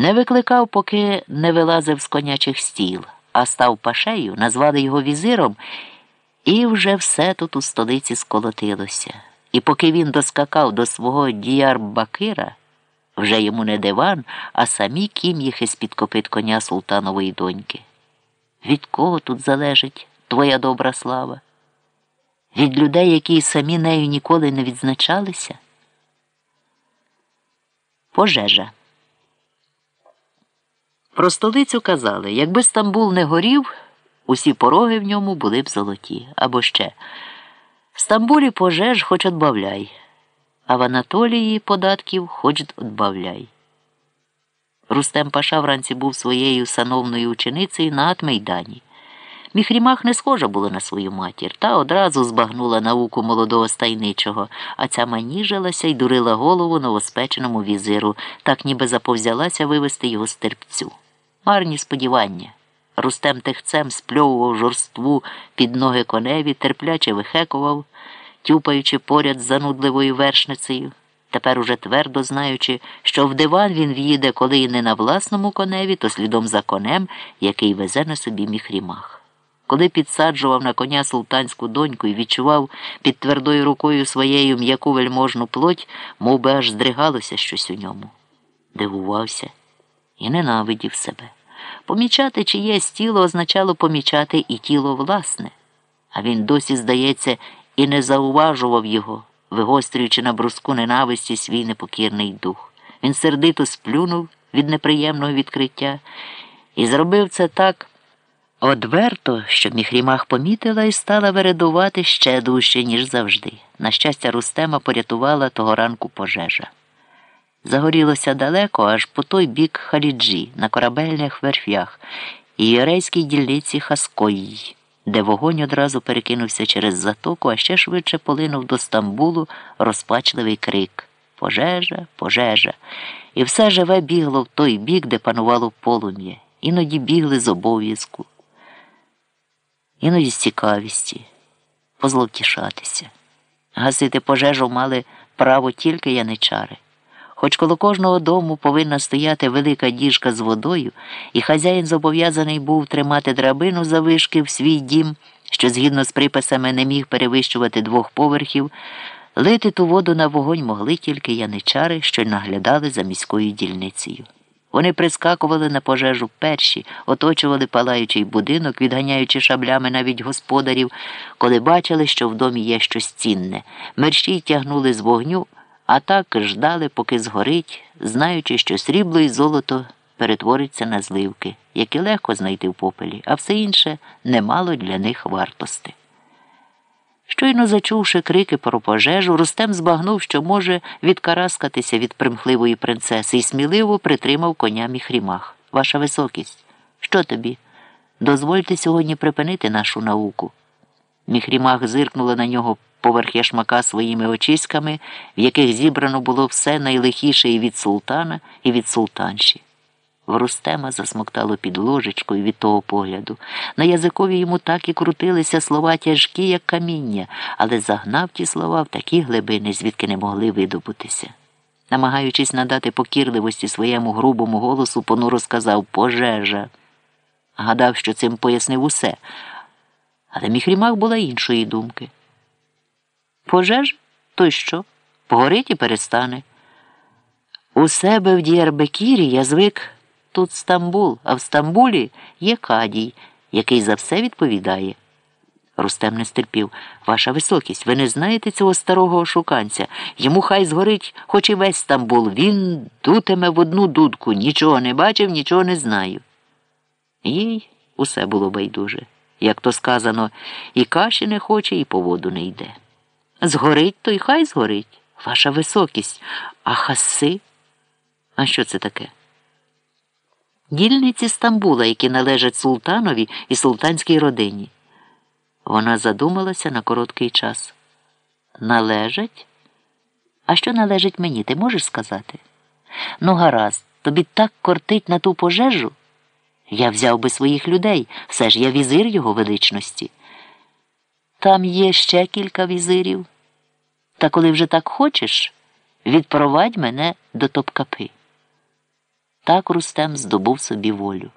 Не викликав, поки не вилазив з конячих стіл, а став пашею, назвали його візиром, і вже все тут у столиці сколотилося. І поки він доскакав до свого діярбакира, вже йому не диван, а самі кім'їхи з-під копит коня султанової доньки. Від кого тут залежить твоя добра слава? Від людей, які самі нею ніколи не відзначалися? Пожежа. Про столицю казали, якби Стамбул не горів, усі пороги в ньому були б золоті. Або ще в Стамбулі пожеж хоч отбавляй, а в Анатолії податків хоч отбавляй. Рустем Паша вранці був своєю сановною ученицею на Атмейдані. Міхрімах не схожа була на свою матір, та одразу збагнула науку молодого стайничого, а ця маніжилася й дурила голову новоспеченому візиру, так ніби заповзялася вивести його з терпцю. Марні сподівання. Рустем тихцем спльовував жорству під ноги коневі, терпляче вихекував, тюпаючи поряд з занудливою вершницею. Тепер уже твердо знаючи, що в диван він в'їде, коли і не на власному коневі, то слідом за конем, який везе на собі міхрімах. Коли підсаджував на коня султанську доньку і відчував під твердою рукою своєю м'яку вельможну плоть, мов би аж здригалося щось у ньому. Дивувався і ненавидів себе. Помічати чиєсь тіло означало помічати і тіло власне, а він досі, здається, і не зауважував його, вигострюючи на бруску ненависті свій непокірний дух. Він сердито сплюнув від неприємного відкриття і зробив це так. Одверто, що міхрімах помітила і стала вередувати ще дужче, ніж завжди. На щастя, Рустема порятувала того ранку пожежа. Загорілося далеко, аж по той бік Халіджі, на корабельних верфях і єрейській дільниці Хаскої, де вогонь одразу перекинувся через затоку, а ще швидше полинув до Стамбулу розпачливий крик Пожежа, пожежа. І все живе бігло в той бік, де панувало полум'я, іноді бігли з обов'язку іноді з цікавісті, позловтішатися. Гасити пожежу мали право тільки яничари. Хоч коло кожного дому повинна стояти велика діжка з водою, і хазяїн зобов'язаний був тримати драбину за вишки в свій дім, що згідно з приписами не міг перевищувати двох поверхів, лити ту воду на вогонь могли тільки яничари, що наглядали за міською дільницею. Вони прискакували на пожежу перші, оточували палаючий будинок, відганяючи шаблями навіть господарів, коли бачили, що в домі є щось цінне. Мерщій тягнули з вогню, а так ждали, поки згорить, знаючи, що срібло і золото перетвориться на зливки, які легко знайти в попелі, а все інше не мало для них вартости. Щойно зачувши крики про пожежу, Рустем збагнув, що може відкараскатися від примхливої принцеси і сміливо притримав коня міхрімах. Ваша високість, що тобі? Дозвольте сьогодні припинити нашу науку. Міхрімах зиркнула на нього поверх яшмака своїми очиськами, в яких зібрано було все найлихіше і від султана, і від султанші. В Рустема засмоктало під ложечкою від того погляду. На язикові йому так і крутилися слова тяжкі, як каміння, але загнав ті слова в такі глибини, звідки не могли видобутися. Намагаючись надати покірливості своєму грубому голосу, понуро сказав пожежа. Гадав, що цим пояснив усе. Але міхрімах була іншої думки. Пожеж? То що? Погорить і перестане. У себе в Діарбекірі я звик. Тут Стамбул, а в Стамбулі є кадій, який за все відповідає. Рустем не стерпів. Ваша високість, ви не знаєте цього старого ошуканця. Йому хай згорить, хоч і весь Стамбул. Він дутиме в одну дудку, нічого не бачив, нічого не знаю. Їй усе було байдуже. Як то сказано, і каші не хоче, і по воду не йде. Згорить, то й хай згорить. Ваша високість, а хаси? А що це таке? дільниці Стамбула, які належать султанові і султанській родині. Вона задумалася на короткий час. Належать? А що належить мені, ти можеш сказати? Ну, гаразд, тобі так кортить на ту пожежу? Я взяв би своїх людей, все ж я візир його величності. Там є ще кілька візирів. Та коли вже так хочеш, відпровадь мене до Топкапи. Так Рустем здобув собі волю.